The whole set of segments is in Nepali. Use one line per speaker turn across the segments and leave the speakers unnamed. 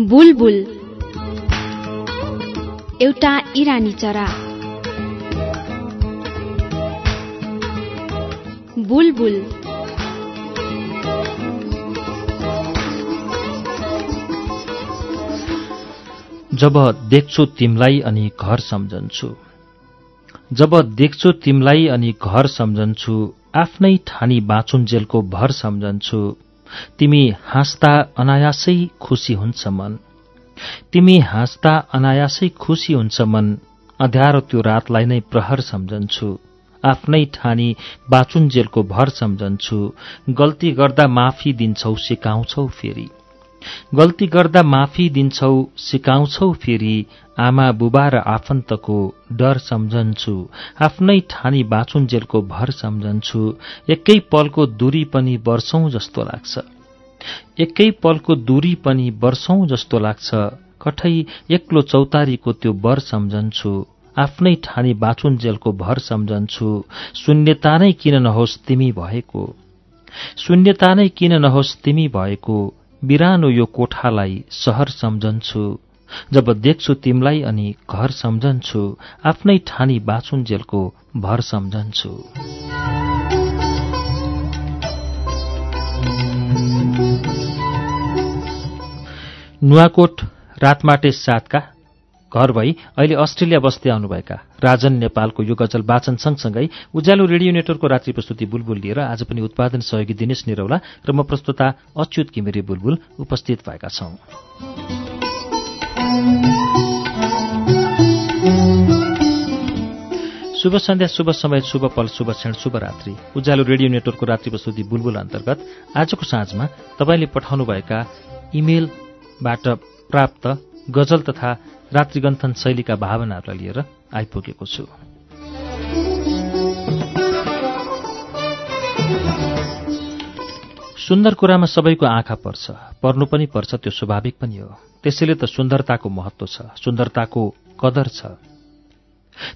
बुलबुल। एउटा इरानी चरा। बुलबुल।
जब देख्छु तिमलाई अनि घर सम्झन्छु। जब देख्छु तिमलाई अनि घर सम्झन्छु आफ्नै ठानी बाँचुन्जेलको भर सम्झन्छु। तिमी हाँस्दा अनायासै खुसी हुन्छ मन। तिमी हाँस्दा अनायासै खुसी हुन्छ मन। अध्यारो त्यो रातलाई नै प्रहर सम्झन्छु। आफ्नै ठानी बाँचुन्जेलको भर सम्झन्छु। गल्ती गर्दा माफी दिन्छौ सिकाउँछौ फेरि। गल्ती गर्दा माफी दिन्छौ सिकाउँछौ फेरि आमा बुबा र आफन्तको डर सम्झन्छु। आफ्नै ठानी बाँचुन्जेलको भर सम्झन्छु। एकै पलको दूरी पनि वर्षौं जस्तो लाग्छ। एकै पलको दूरी पनि वर्षौं जस्तो लाग्छ। कठै एक्लो चौतारीको त्यो बर सम्झन्छु। आफ्नै ठानी बाँचुन्जेलको भर सम्झन्छु। शून्यता नै किन नहोस् तिमी भएको। शून्यता नै किन नहोस् तिमी भएको। बिरानो यो कोठालाई सहर सम्झन्छु। जब देख्छु तिमलाई अनि घर सम्झन्छु आफ्नै ठानी बाँचुन्जेलको भर सम्झन्छु। नुवाकोट रातमाटे सातका घर भई अहिले अस्ट्रेलिया बस्दै आउनुभएका राजन नेपालको यो गजल वाचन सँगसँगै उज्यालो रेडियो नेटवर्कको रात्रि प्रस्तुति बुलबुल लिएर आज पनि उत्पादन सहयोगी दिनेश निरौला र म प्रस्तुता अच्युत घिमिरे बुलबुल उपस्थित भएका छौं। शुभ सन्ध्या शुभ समय शुभ पल शुभ क्षण शुभ रात्रि। उज्यालो रेडियो नेटवर्कको रात्रि प्रस्तुति बुलबुल अन्तर्गत आजको साँझमा तपाईँले पठाउनुभएका इमेलबाट प्राप्त गजल तथा रात्रिगन्थन शैलीका भावनाहरूलाई लिएर आइपुगेको छु। सुन्दर कुरामा सबैको आँखा पर्छ पर्नु पनि पर्छ त्यो स्वाभाविक पनि हो। त्यसैले त सुन्दरताको महत्व छ सुन्दरताको कदर छ।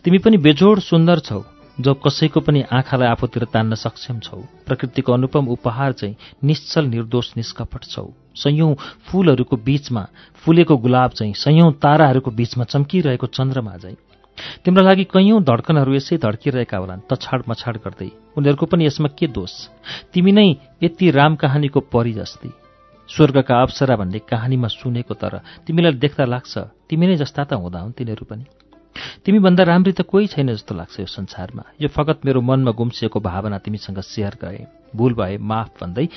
तिमी पनि बेजोड सुन्दर छौ। जो कसैको पनि आँखालाई आफूतिर तान्न सक्षम छौ प्रकृतिको अनुपम उपहार चाहिँ निश्चल निर्दोष निष्कपट छौ। सयौं फूलहरूको बीचमा फुलेको गुलाब चाहिँ सयौं ताराहरूको बीचमा चम्किरहेको चन्द्रमा चाहिँ तिम्रो लागि कैयौं धड्कनहरू यसै धड्किरहेका होलान् तछाड मछाड गर्दै। उनीहरूको पनि यसमा के दोष? तिमी नै यति राम कहानीको परी जस्ती। स्वर्गका अप्सरा भन्ने कहानीमा सुनेको तर तिमीलाई देख्दा लाग्छ तिमी नै जस्ता त हुँदा हुन् तिनीहरू पनि। तिमीभन्दा राम्री त कोही छैन जस्तो लाग्छ यो संसारमा। यो फगत मेरो मनमा गुम्सिएको भावना तिमीसँग सेयर गरे। भूल भए माफ भन्दै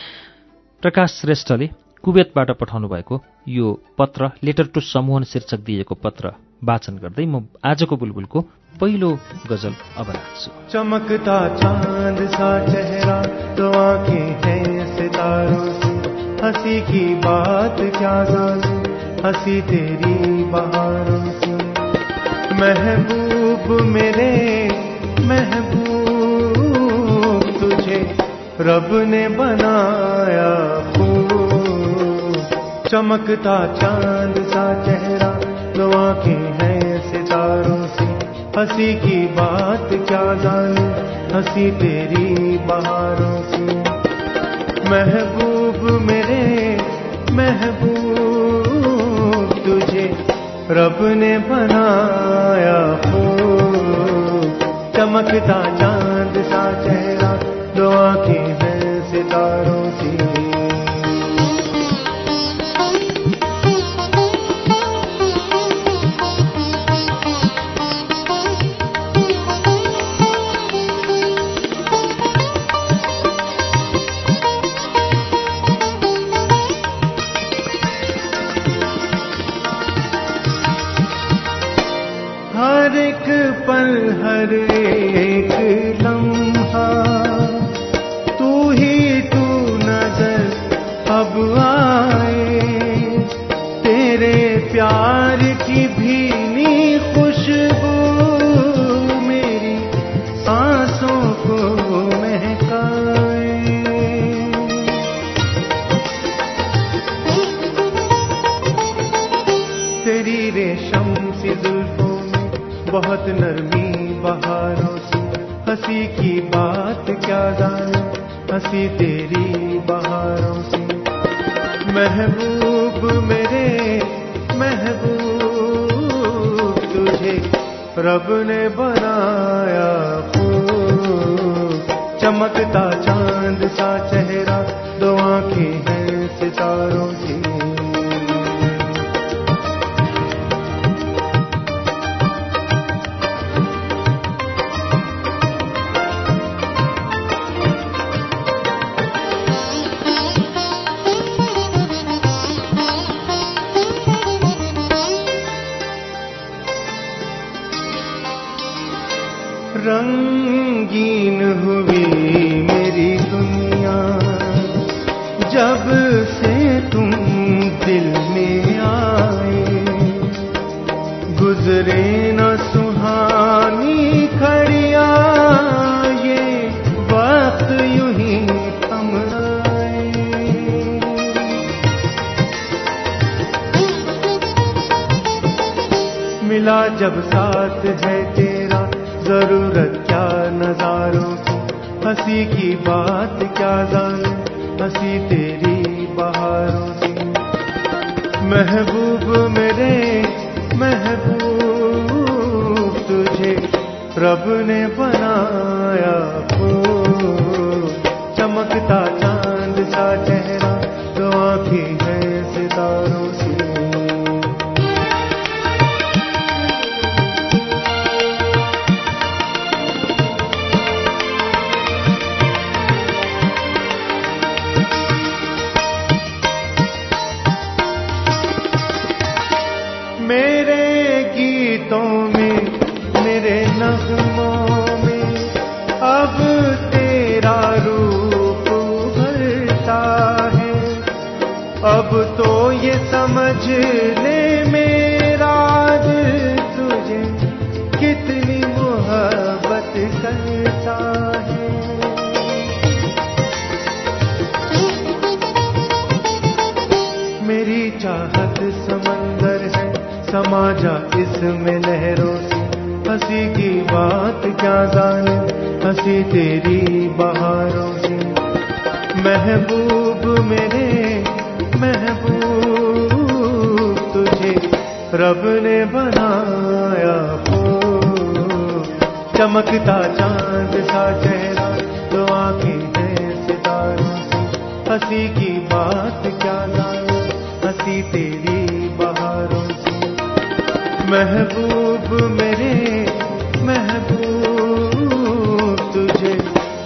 प्रकाश श्रेष्ठले कुवेतबाट पठाउनु भएको यो पत्र लेटर टु समूहन शीर्षक दिएको पत्र वाचन गर्दै म आजको बुलबुलको पहिलो गजल अब राख्छु।
चमकता चांद सा चेहरा तो हैं सितारों से। हंसी की बात क्या तेरी बहारों महबूब मेरे महबूब तुझे रब ने बनाया खूब। चमकता चाँद सा चेहरा, दो आँखें हैं सितारों से। हँसी की बात क्या जाने, हँसी तेरी बहारों से। महबूब मेरे महबूब रब ने बनाया खूब चमकता चांद सा चेहरा दो आंखें हैं सितारों से। हर हँसी की बात क्या जाने? हँसी तेरी बाहरों से। महबूब मेरे, महबूब तुझे रब ने बनाया चमकता चाँद सा चेहरा, दो आँखें हैं सितारों की क्या नजारों की हँसी की बात क्या जाने? हँसी तेरी बहारों की महबूब मेरे, महबूब तुझे रब ने बनाया खूब चमकता चाँद सा चेहरा दो आँखें हैं सितारों से। समझ ले मेरा तुझे कितनी मोहब्बत करता है। मेरी चाहत समंदर है, समाजा इसमें लहरों से। हँसी की बात क्या जाने, हँसी तेरी बहारों से। महबूब मेरे रब ने बनाया खूब चमकता चाँद सा चेहरा तो आँखें हैं सितारों। से हँसी की बात क्या जाने हँसी तेरी बहारों से। महबूब मेरे, महबूब तुझे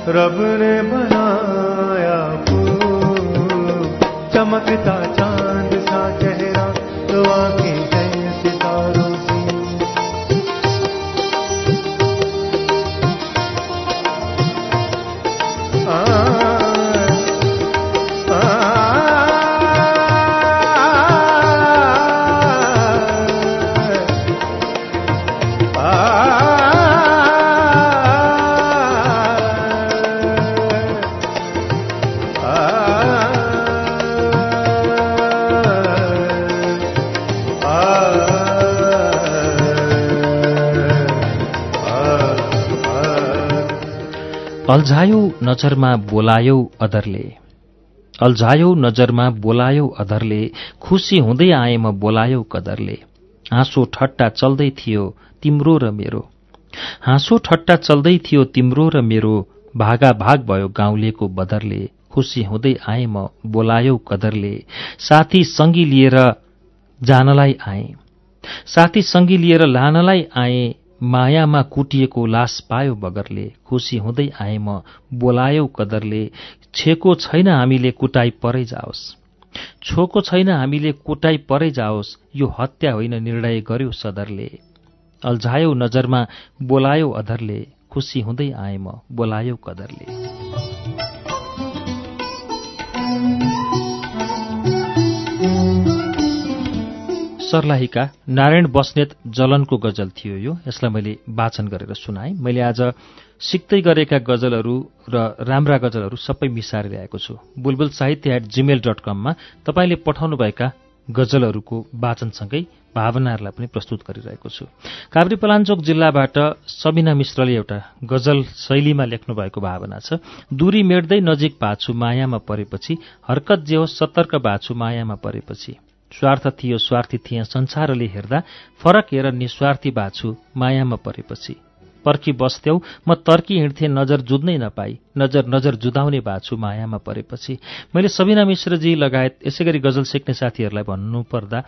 रब ने बनाया खूब चमकता चाँद
अल्झायौ नजरमा बोलायौ अदरले अल्झायौ नजरमा बोलायौ अधरले खुसी हुँदै आए म बोलायौ कदरले। हाँसो ठट्टा चल्दै थियो तिम्रो र मेरो। हाँसो ठट्टा चल्दै थियो तिम्रो र मेरो। भागा भाग भयो गाउँलेको बदरले। खुसी हुँदै आए म बोलायौ कदरले। साथी सङ्गी लिएर जानलाई आए। साथी सङ्गी लिएर लानलाई आए। मायामा कुटिएको लास पायो बगरले खुसी हुँदै आए म बोलायौ कदरले छेको छैन हामीले कुटाई परै जाओस्। छोको छैन हामीले कुटाई परै जाओस् यो हत्या होइन निर्णय गर्यो सदरले। अल्झायौ नजरमा बोलायौ अधरले खुसी हुँदै आए म बोलायौ कदरले। सर्लाहीका नारायण बस्नेत जलनको गजल थियो यो। यसलाई मैले वाचन गरेर सुनाएँ। मैले आज सिक्दै गरेका गजलहरू र राम्रा गजलहरू सबै मिसाएर ल्याएको छु। बुलबुल साहित्य एट जिमेल डट कममा तपाईँले पठाउनुभएका गजलहरूको वाचनसँगै भावनाहरूलाई पनि प्रस्तुत गरिरहेको छु। काभ्री पलाञ्चोक जिल्लाबाट सबिना मिश्रले एउटा गजल शैलीमा लेख्नु भएको भावना छ। दूरी मेट्दै नजिक बाछु मायामा परेपछि हरकत जे होस् सतर्क बाछु मायामा परेपछि। स्वार्थ थियो स्वार्थी थिए। संसारले हेर्दा फरक हेर निस्वार्थी बाछु मायामा परेपछि। पर्खी बस्थ्यौ म तर्की हिँड्थेँ नजर जुझ्नै नपाई नजर नजर जुदाउने बाछु मायामा परेपछि। मैले सबिना मिश्रजी लगायत यसै गरी गजल सिक्ने साथीहरूलाई भन्नुपर्दा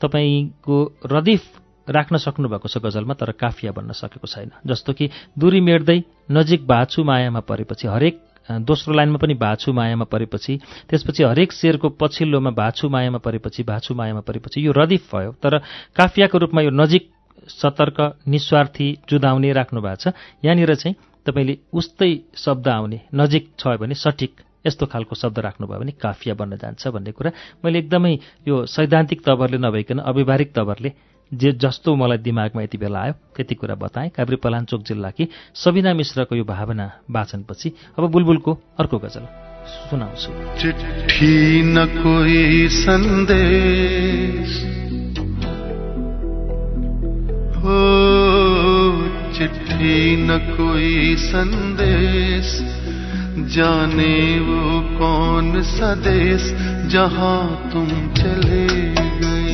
तपाईँको रदिफ राख्न सक्नुभएको छ गजलमा तर काफिया बन्न सकेको छैन। जस्तो कि दूरी मेट्दै नजिक बाछु मायामा परेपछि हरेक दोस्रो लाइनमा पनि भाछु मायामा परेपछि त्यसपछि हरेक शेरको पछिल्लोमा भाछु मायामा परेपछि भाछु मायामा परेपछि यो रदिफ भयो। तर काफियाको रूपमा यो नजिक सतर्क निस्वार्थी जुदाउने राख्नु भएको छ। यहाँनिर चाहिँ तपाईँले उस्तै शब्द आउने नजिक छ भने सठिक यस्तो खालको शब्द राख्नुभयो भने काफिया बन्न जान्छ भन्ने कुरा। मैले एकदमै यो सैद्धान्तिक तवरले नभइकन अव्यवहारिक तवरले जे जस्तो मलाई दिमागमा यति बेला आयो त्यति कुरा बताएँ। काभ्री पलाञ्चोक जिल्लाकी सबिना मिश्रको यो भावना वाचनपछि अब बुलबुलको अर्को गजल सुनाउँछु।
चिट्ठी न कोई संदेश जाने वो कौन सा तुम चले गए।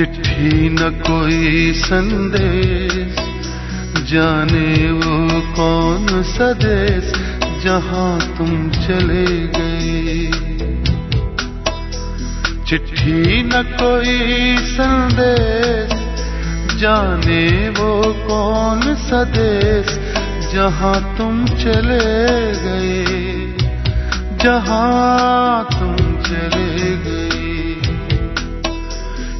चिट्ठी न कोई संदेश। जाने वो कौन सदेश जहाँ तुम चले गए। चिट्ठी न कोई संदेश। जाने वो कौन सदेश जहाँ तुम चले गए। जहाँ तुम चले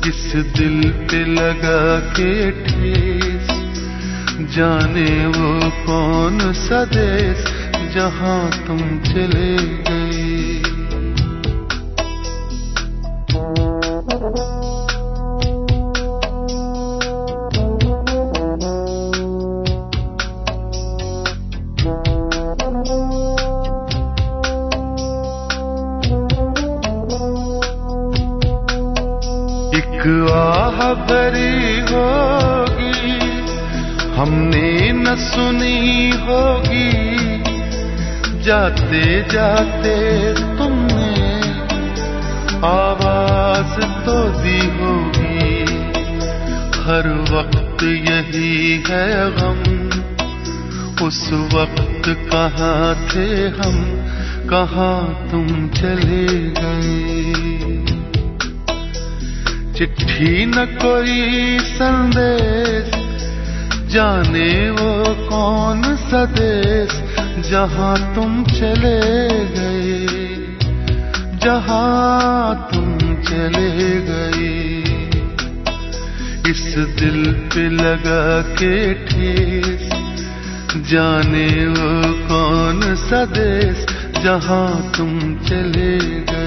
इस दिल पे लगा के ठेस जाने वो कौन सा देश जहाँ तुम चले। भरी होगी, हमने न सुनी होगी। जाते जाते तुमने आवाज़ तो दी होगी। हर वक्त यही है गम, उस वक्त कहाँ थे हम, कहाँ तुम चले गए? चिट्ठी न कोई संदेश। जाने वो कौन सा देश जहाँ तुम चले गए। जहाँ तुम चले गए। इस दिल पे लगा के ठेस। जाने वो कौन सा देश जहाँ तुम चले गए।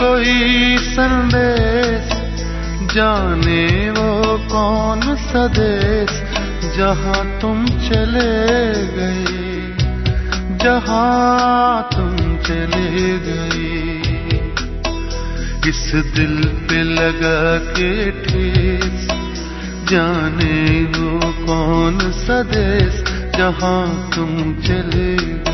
कोई संदेश, जाने वो कौन सदेश देश जहाँ तुम चले गए, जहाँ तुम चले गए। इस दिल पे लगा के ठेस, जाने वो कौन सदेश देश जहाँ तुम चले गए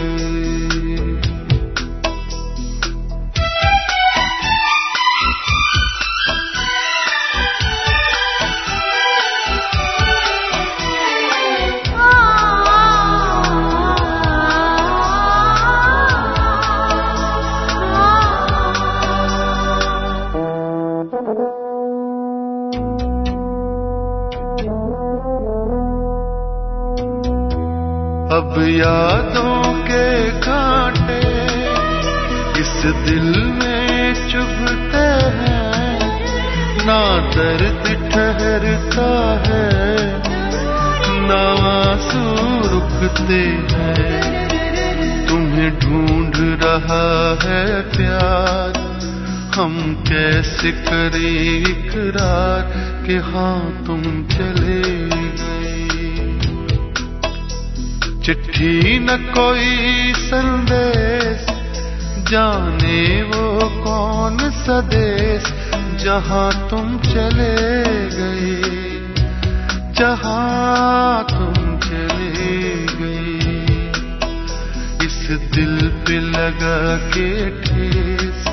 इस दिल पे लगा के ठेस।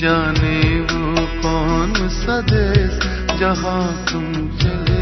जाने वो कौन सा जहाँ तुम चले।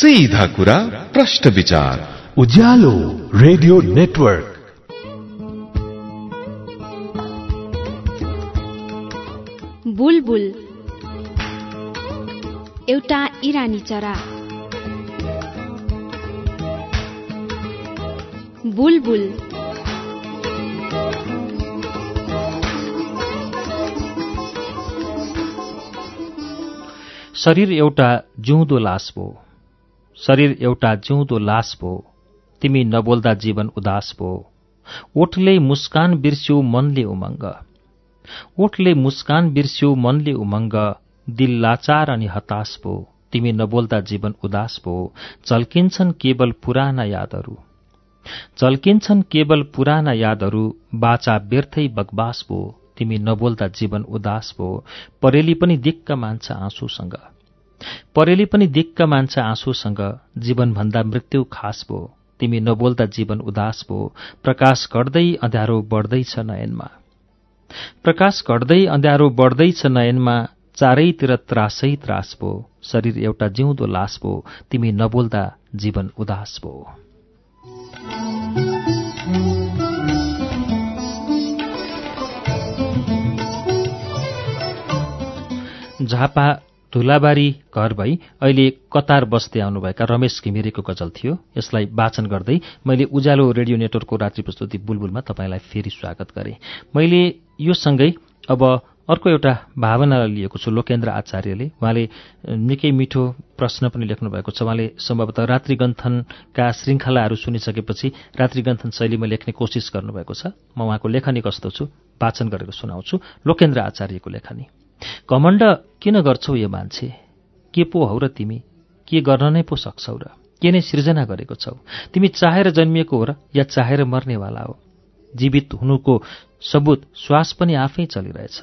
सीधा कुरा प्रश्न विचार।
उज्यालो रेडियो नेटवर्क।
बुलबुल। एउटा इरानी चरा। बुलबुल।
शरीर एउटा जिउँदो लास भो शरीर एउटा जिउँदो लास भो तिमी नबोल्दा जीवन उदास भो ओठले मुस्कान बिर्स्यौ मनले उमङ्ग। ओठले मुस्कान बिर्स्यौ मनले उमङ्ग। दिल लाचार अनि हताश भो तिमी नबोल्दा जीवन उदास भो झल्किन्छन् केवल पुराना यादहरू। झल्किन्छन् केवल पुराना यादहरू। बाचा व्यर्थै बकबास भो तिमी नबोल्दा जीवन उदास भो परेली पनि दिक्क मान्छ आँसुसँग। परेली पनि दिक्क मान्छ आँसुसँग जीवनभन्दा मृत्यु खास भो। तिमी नबोल्दा जीवन उदास भो। प्रकाश घट्दै अँध्यारो बढ्दैछ नयनमा। प्रकाश घट्दै अँध्यारो बढ्दैछ नयनमा चारैतिर त्रासै त्रास भो। शरीर एउटा जिउँदो लास भो। तिमी नबोल्दा जीवन उदास भो। झापा धुलाबारी घर भई अहिले कतार बस्दै आउनुभएका रमेश घिमिरेको गजल थियो। यसलाई वाचन गर्दै मैले उज्यालो रेडियो नेटवर्कको रात्रि प्रस्तुति बुलबुलमा तपाईँलाई फेरि स्वागत गरेँ। मैले यो सँगै अब अर्को एउटा भावनालाई लिएको छु लोकेन्द्र आचार्यले। उहाँले निकै मिठो प्रश्न पनि लेख्नुभएको छ। उहाँले सम्भवतः रात्रिगन्थनका श्रृङ्खलाहरू सुनिसकेपछि रात्रिगन्थन शैलीमा लेख्ने कोसिस गर्नुभएको छ। म उहाँको लेखनी कस्तो छु? वाचन गरेर सुनाउँछु। लोकेन्द्र आचार्यको लेखनी। घमण्ड किन गर्छौ यो मान्छे? के पो हौ र तिमी? के गर्न नै पो सक्छौ र? के नै सृजना गरेको छौ? तिमी चाहेर जन्मिएको हो र या चाहेर मर्नेवाला हो? जीवित हुनुको सबुत श्वास पनि आफै चलिरहेछ।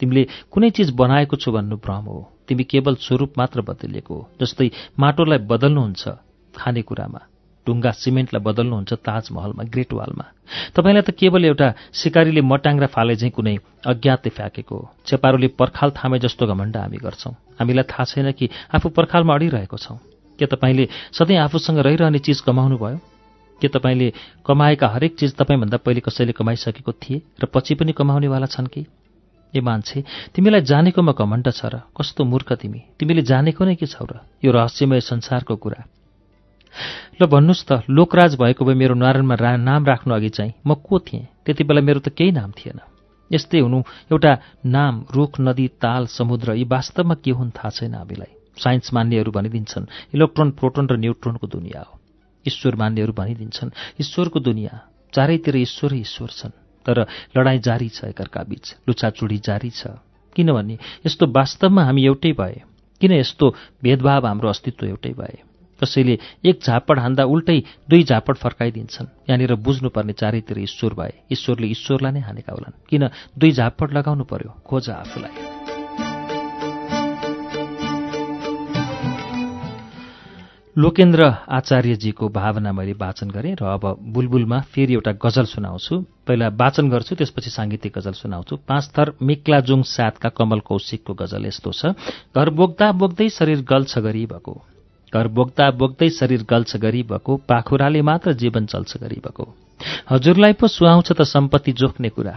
तिमीले कुनै चिज बनाएको छु भन्नु भ्रम हो। तिमी केवल स्वरूप मात्र बदलिएको हो जस्तै माटोलाई बदल्नुहुन्छ खानेकुरामा। ढुङ्गा सिमेन्टलाई बदल्नुहुन्छ ताजमहलमा ग्रेट वालमा। तपाईँलाई त केवल एउटा सिकारीले मटाङ्ग्रा फाले चाहिँ कुनै अज्ञातले फ्याँकेको हो छेपारोले पर्खाल थामे जस्तो घमण्ड हामी गर्छौँ। हामीलाई थाहा छैन कि आफू पर्खालमा अडिरहेको छौँ। के तपाईँले सधैँ आफूसँग रहिरहने चिज कमाउनु भयो के तपाईँले कमाएका हरेक चिज तपाईँभन्दा पहिले कसैले कमाइसकेको थिए र पछि पनि कमाउनेवाला छन् कि? ए मान्छे तिमीलाई जानेकोमा घमण्ड छ र कस्तो मूर्ख तिमी। तिमीले जानेको नै के छौ र? यो रहस्यमय संसारको कुरा। ल भन्नुहोस् त लोकराज भएको भए मेरो नारायणमा रा नाम राख्नु अघि चाहिँ म को थिएँ? त्यति बेला मेरो त केही नाम थिएन। यस्तै हुनु एउटा नाम रुख नदी ताल समुद्र यी वास्तवमा के हुन् थाहा छैन हामीलाई। साइन्स मान्नेहरू भनिदिन्छन् इलेक्ट्रोन प्रोटोन र न्युट्रोनको दुनियाँ हो। ईश्वर मान्नेहरू भनिदिन्छन् ईश्वरको दुनियाँ। चारैतिर ईश्वर ईश्वर छन्। तर लडाईँ जारी छ एकअर्का बीच लुछाचुडी जारी छ। किनभने यस्तो वास्तवमा हामी एउटै भए किन यस्तो भेदभाव हाम्रो अस्तित्व एउटै भए? कसैले एक झापड हान्दा उल्टै दुई झापड फर्काइदिन्छन्। यहाँनिर बुझ्नुपर्ने चारैतिर ईश्वर भए ईश्वरले ईश्वरलाई नै हानेका होलान्। किन दुई झापड लगाउनु पर्यो? खोज आफूलाई। लोकेन्द्र आचार्यजीको भावना मैले वाचन गरेँ र अब बुलबुलमा फेरि एउटा गजल सुनाउँछु। पहिला वाचन गर्छु त्यसपछि साङ्गीतिक गजल सुनाउँछु। पाँच थर मिक्लाजुङ सातका कमल कौशिकको गजल यस्तो छ। घर बोक्दा बोक्दै शरीर गल्छ गरिबको। घर बोक्दा बोक्दै शरीर गल्छ गरिबको पाखुराले मात्र जीवन चल्छ गरिबको हजुरलाई पो सुहाउँछ त सम्पत्ति जोख्ने कुरा।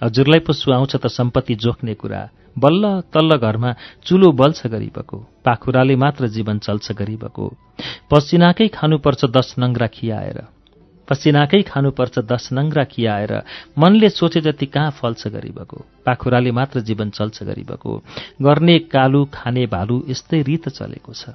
हजुरलाई पो सुहाउँछ त सम्पत्ति जोख्ने कुरा। बल्ल तल्ल घरमा चुलो बल्छ गरिबको पाखुराले मात्र जीवन चल्छ गरिबको पसिनाकै खानुपर्छ दस नङ्ग्रा खियाएर। पसिनाकै खानुपर्छ दस नङ्ग्रा खियाएर। मनले सोचे जति कहाँ फल्छ गरिबको पाखुराले मात्र जीवन चल्छ गरिबको गर्ने कालु खाने भालु यस्तै रित चलेको छ।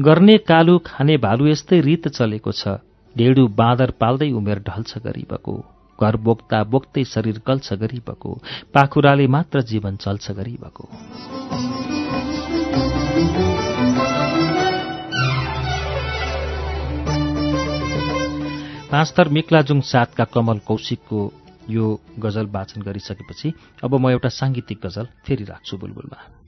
गर्ने कालु खाने भालु यस्तै रित चलेको छ। ढेडु बाँदर पाल्दै उमेर ढल्छ गरिबको। घर बोक्दा बोक्दै शरीर गल्छ गरिबको। पाखुराले मात्र जीवन चल्छ गरिबको। पाँचथर मिक्लाजुङ सातका कमल कौशिकको यो गजल वाचन गरिसकेपछि अब म एउटा साङ्गीतिक गजल फेरि राख्छु बुलबुलमा।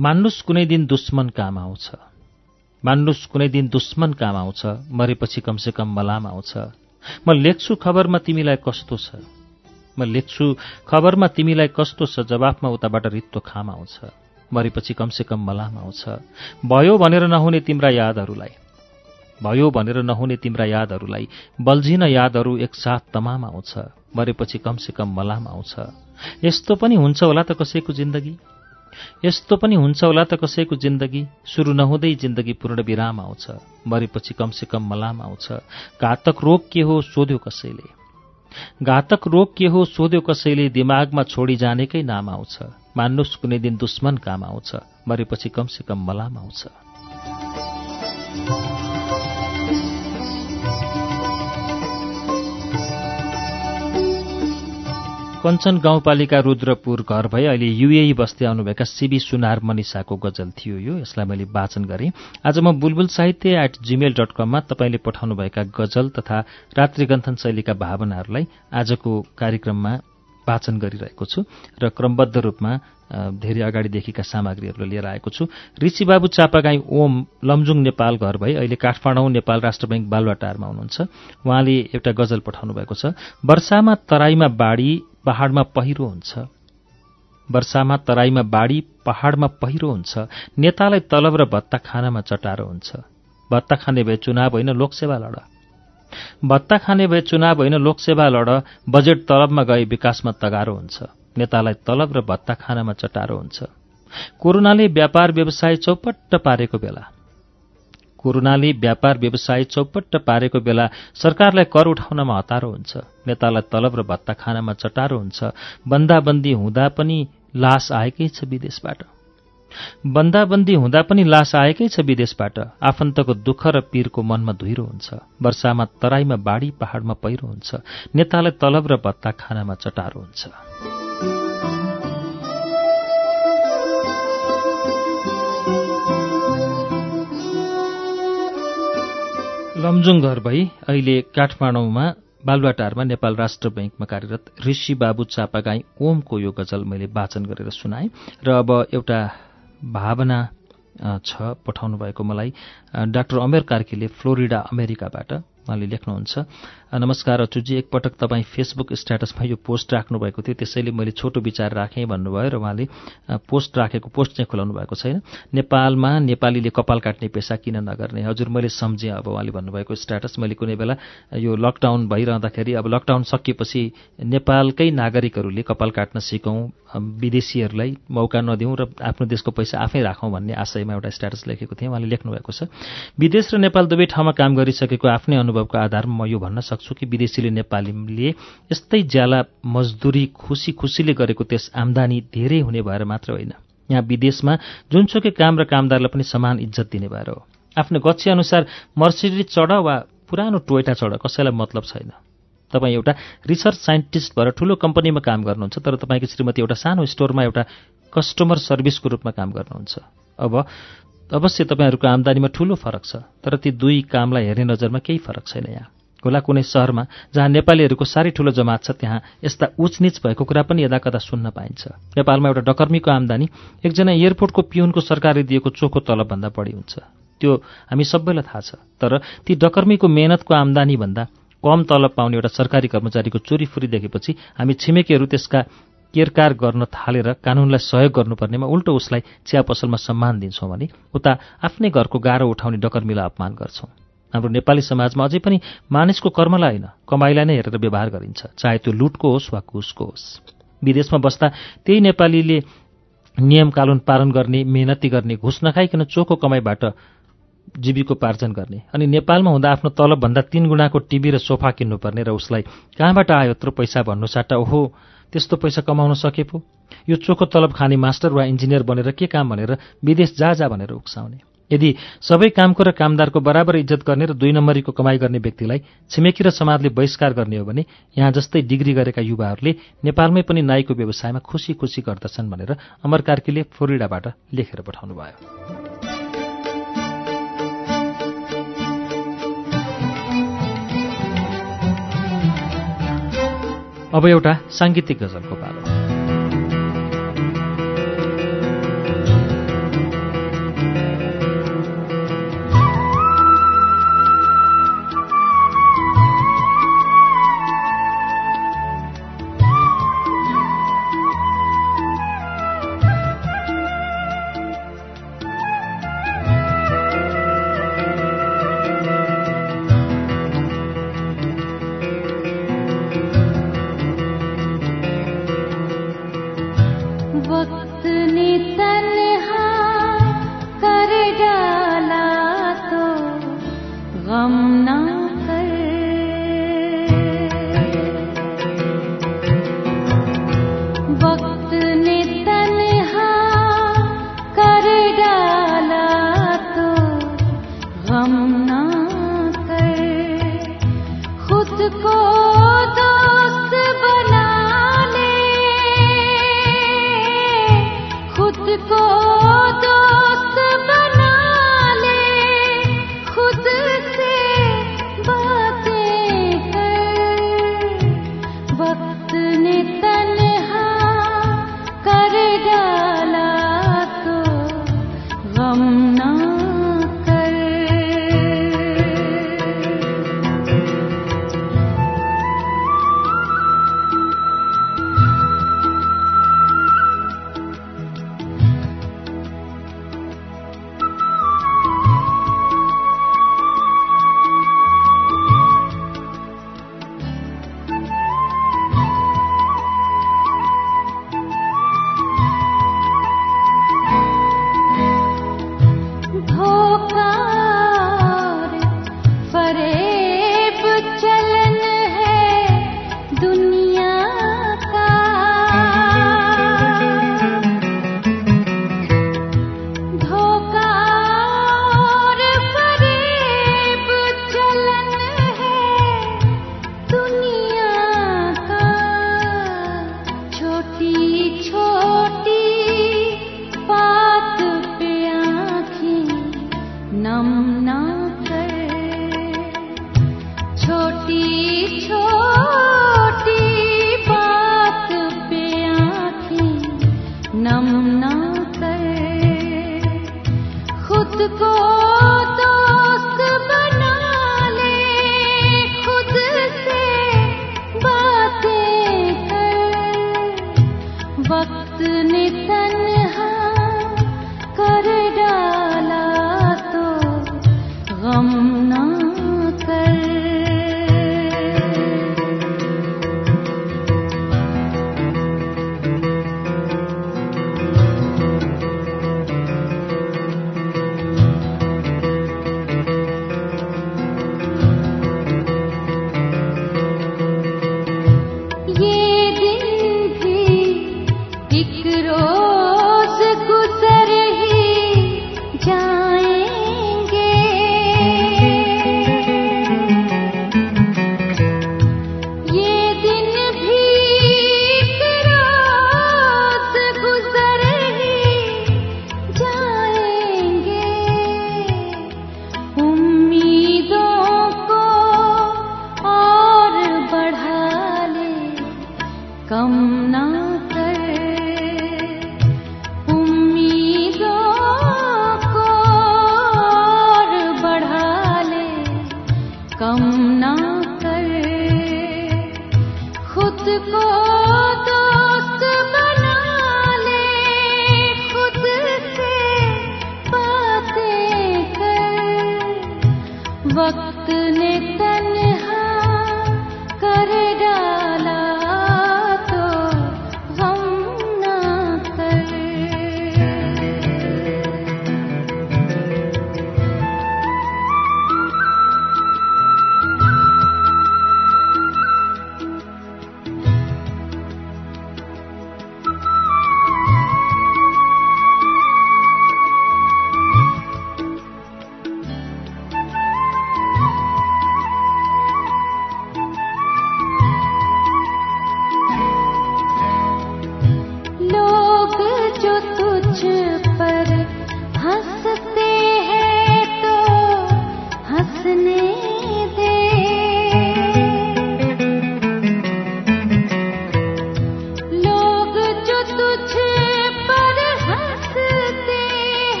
मान्नुस् कुनै दिन दुश्मन काम आउँछ। मान्नुस् कुनै दिन दुश्मन काम आउँछ। मरेपछि कमसेकम मलाम आउँछ। म लेख्छु खबरमा तिमीलाई कस्तो छ। म लेख्छु खबरमा तिमीलाई कस्तो छ। जवाफमा उताबाट रित्तो खाम आउँछ। मरेपछि कमसेकम मलाम आउँछ। भयो भनेर नहुने तिम्रा यादहरूलाई। भयो भनेर नहुने तिम्रा यादहरूलाई। बल्झिन यादहरू एकसाथ तमाम आउँछ। मरेपछि कमसेकम मलाम आउँछ। यस्तो पनि हुन्छ होला त कसैको जिन्दगी? यस्तो पनि हुन्छ होला त कसैको जिन्दगी। सुरु नहुँदै जिन्दगी पूर्ण विराम आउँछ। मरेपछि कमसेकम मलाम आउँछ। घातक रोग के हो सोध्यो कसैले। घातक रोग के हो सोध्यो कसैले दिमागमा छोडी जानेकै नाम आउँछ। मान्नुहोस् कुनै दिन दुश्मन काम आउँछ। मरेपछि कमसेकम मलाम आउँछ। कञ्चन गाउँपालिका रुद्रपुर घर भए अहिले युएई बस्दै आउनुभएका सिबी सुनार मनिषाको गजल थियो यो। यसलाई मैले वाचन गरेँ। आज म बुलबुल साहित्य एट जिमेल डट कममा तपाईँले पठाउनुभएका गजल तथा रात्रिगन्थन शैलीका भावनाहरूलाई आजको कार्यक्रममा वाचन गरिरहेको छु र क्रमबद्ध रूपमा धेरै अगाडिदेखिका सामग्रीहरू लिएर आएको छु। ऋषिबाबु चापागाई ओम लमजुङ नेपाल घर भई अहिले काठमाडौँ नेपाल राष्ट्र ब्याङ्क बालुवाटारमा हुनुहुन्छ। उहाँले एउटा गजल पठाउनु भएको छ। वर्षामा तराईमा बाढी पहाडमा पहिरो हुन्छ। वर्षामा तराईमा बाढी पहाडमा पहिरो हुन्छ। नेतालाई तलब र भत्ता खानामा चटारो हुन्छ। भत्ता खाने भए चुनाव होइन लोकसेवा लड। भत्ता खाने भए चुनाव होइन लोकसेवा लड। बजेट तलबमा गए विकासमा तगारो हुन्छ। नेतालाई तलब र भत्ता खानामा चटारो हुन्छ। कोरोनाले व्यापार व्यवसाय चौपट्ट पारेको बेला। कोरोनाले व्यापार व्यवसाय चौपट्ट पारेको बेला सरकारलाई कर उठाउनमा हतारो हुन्छ। नेतालाई तलब र भत्ता खानामा चटारो हुन्छ। बन्दाबन्दी हुँदा पनि लास आएकै छ विदेशबाट। बन्दाबन्दी हुँदा पनि लास आएकै छ विदेशबाट। आफन्तको दुःख र पीरको मनमा धुइरो हुन्छ। वर्षामा तराईमा बाढी पहाडमा पहिरो हुन्छ। नेतालाई तलब र भत्ता खानामा चटारो हुन्छ। लमजुङ घर भई अहिले काठमाडौँमा बालुवाटारमा नेपाल राष्ट्र ब्याङ्कमा कार्यरत ऋषि बाबु चापागाई ओमको यो गजल मैले वाचन गरेर सुनाएँ र अब एउटा भावना छ पठाउनु भएको मलाई डाक्टर अमेर कार्कीले फ्लोरिडा अमेरिकाबाट उहाँले लेख्नुहुन्छ। नमस्कार अचुजी एकपटक तपाईँ फेसबुक स्ट्याटसमा यो पोस्ट राख्नुभएको थियो। त्यसैले मैले छोटो विचार राखेँ भन्नुभयो र उहाँले पोस्ट राखेको पोस्ट चाहिँ खुलाउनु भएको छैन। नेपालमा नेपालीले कपाल काट्ने पेसा किन नगर्ने? हजुर मैले सम्झेँ अब उहाँले भन्नुभएको स्ट्याटस मैले कुनै बेला यो लकडाउन भइरहँदाखेरि अब लकडाउन सकिएपछि नेपालकै नागरिकहरूले कपाल काट्न सिकौँ विदेशीहरूलाई मौका नदिउँ र आफ्नो देशको पैसा आफै राखौँ भन्ने आशयमा एउटा स्ट्याटस लेखेको थिएँ। उहाँले लेख्नुभएको छ विदेश र नेपाल दुवै ठाउँमा काम गरिसकेको आफ्नै अनुभवको आधारमा म यो भन्न सक्छु। कि विदेशीले नेपालीले यस्तै ज्याला मजदुरी खुसी खुसीले गरेको त्यस आम्दानी धेरै हुने भएर मात्र होइन। यहाँ विदेशमा जुनसुकै काम र कामदारलाई पनि समान इज्जत दिने भएर हो। आफ्नो अनुसार मर्सिडी चढ वा पुरानो टोयटा चढ कसैलाई मतलब छैन। तपाईँ एउटा रिसर्च साइन्टिस्ट भएर ठुलो कम्पनीमा काम गर्नुहुन्छ तर तपाईँको श्रीमती एउटा सानो स्टोरमा एउटा कस्टमर सर्भिसको रूपमा काम गर्नुहुन्छ। अब अवश्य तपाईँहरूको आम्दानीमा ठूलो फरक छ तर ती दुई कामलाई हेर्ने नजरमा केही फरक छैन यहाँ। होला कुनै सहरमा जहाँ नेपालीहरूको साह्रै ठूलो जमात छ त्यहाँ यस्ता उचनिच भएको कुरा पनि यदाकदा सुन्न पाइन्छ। नेपालमा एउटा डकर्मीको आम्दानी एकजना एयरपोर्टको पिउनको सरकारले दिएको चोखो तलबभन्दा बढी हुन्छ। त्यो हामी सबैलाई थाहा छ तर ती डकर्मीको मेहनतको आम्दानी भन्दा कम तलब पाउने एउटा सरकारी कर्मचारीको चोरीफुरी देखेपछि हामी छिमेकीहरू त्यसका केरकार गर्न थालेर कानूनलाई सहयोग गर्नुपर्नेमा उल्टो उसलाई चिया पसलमा सम्मान दिन्छौँ भने उता आफ्नै घरको गाह्रो उठाउने डकर्मीलाई अपमान गर्छौँ। हाम्रो नेपाली समाजमा अझै पनि मानिसको कर्मलाई होइन कमाइलाई नै हेरेर व्यवहार गरिन्छ। चाहे त्यो लुटको होस् वा कुसको होस् विदेशमा बस्दा त्यही नेपालीले नियम कानुन पालन गर्ने मेहनती गर्ने घुस नखाइकन चोखो कमाइबाट जीविकोपार्जन गर्ने। अनि नेपालमा हुँदा आफ्नो तलबभन्दा तीन गुणाको टिभी र सोफा किन्नुपर्ने र उसलाई कहाँबाट आयो यत्रो पैसा भन्नु साटा ओहो त्यस्तो पैसा कमाउन सके पो यो चोखो तलब खाने मास्टर वा इन्जिनियर बनेर के काम भनेर विदेश जा जा भनेर उक्साउने? यदि सबै कामको र कामदारको बराबर इज्जत गर्ने र दुई नम्बरीको कमाई गर्ने व्यक्तिलाई छिमेकी र समाजले बहिष्कार गर्ने हो भने यहाँ जस्तै डिग्री गरेका युवाहरूले नेपालमै पनि नाईको व्यवसायमा खुसी खुसी गर्दछन् भनेर अमर कार्कीले फ्लोरिडाबाट लेखेर पठाउनु भयो अब एउटा साङ्गीतिक गजलको पालो।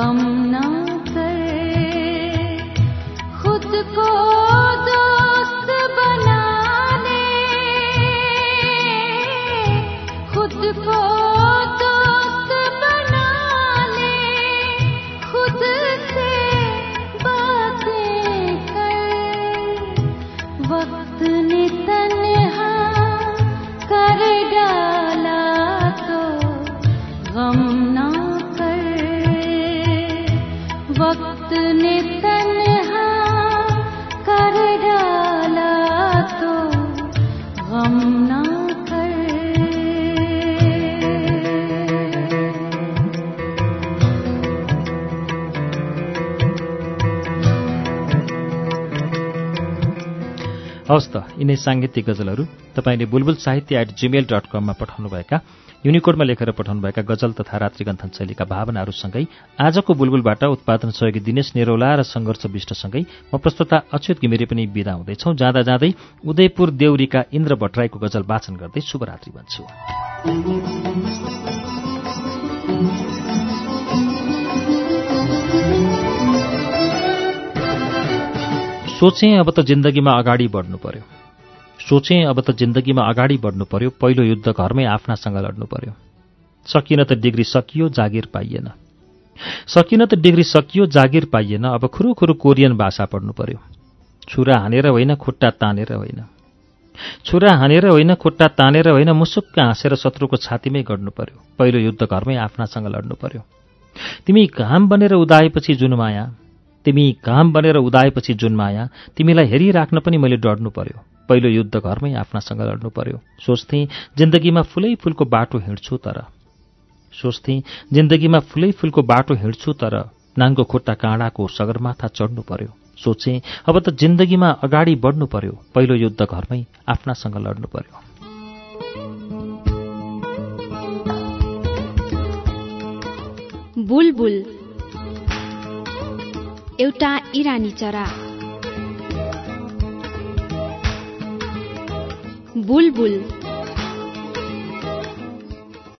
कम ना
यिनै साङ्गीतिक गजलहरू तपाईँले बुलबुल साहित्य एट जिमेल डट कममा पठाउनुभएका युनिकोडमा लेखेर पठाउनुभएका गजल तथा रात्रिगन्थन शैलीका भावनाहरूसँगै आजको बुलबुलबाट उत्पादन सहयोगी दिनेश नेरौला र सङ्घर्ष विष्टसँगै म प्रस्तुता अच्युत घिमिरे पनि विदा हुँदैछौ। जाँदा जाँदै उदयपुर देउरीका इन्द्र भट्टराईको गजल वाचन गर्दै शुभरात्रि भन्छु। सोचे अब त जिन्दगीमा अगाडि बढ्नु पर्यो। सोचे अब त जिन्दगीमा अगाडि बढ्नु पर्यो पहिलो युद्ध घरमै आफ्नासँग लड्नु पर्यो। सकिन त डिग्री सकियो जागिर पाइएन। सकिन त डिग्री सकियो जागिर पाइएन अब खुरु खुरु कोरियन भाषा पढ्नु पर्यो। छुरा हानेर होइन खुट्टा तानेर होइन। छुरा हानेर होइन खुट्टा तानेर होइन मुसुक्क हाँसेर शत्रुको छातीमै गर्नु पर्यो। पहिलो युद्ध घरमै आफ्नासँग लड्नु पर्यो। तिमी घाम बनेर उदाएपछि जुन माया तिमी घाम बनेर उदाएपछि जुन माया तिमीलाई हेरिराख्न पनि मैले डढ्नु पर्यो। पहिलो युद्ध घरमै आफ्नासँग लड्नु पर्यो। सोच्थेँ जिन्दगीमा फुलै फुलको बाटो हिँड्छु तर। सोच्थेँ जिन्दगीमा फुलै फुलको बाटो हिँड्छु तर नाङ्गो खुट्टा काँडाको सगरमाथा चढ्नु पर्यो। सोचे अब त जिन्दगीमा अगाडि बढ्नु पर्यो पहिलो युद्ध घरमै आफ्नासँग लड्नु पर्यो।
बुलबुल। एउटा इरानी चरा। बुलबुल।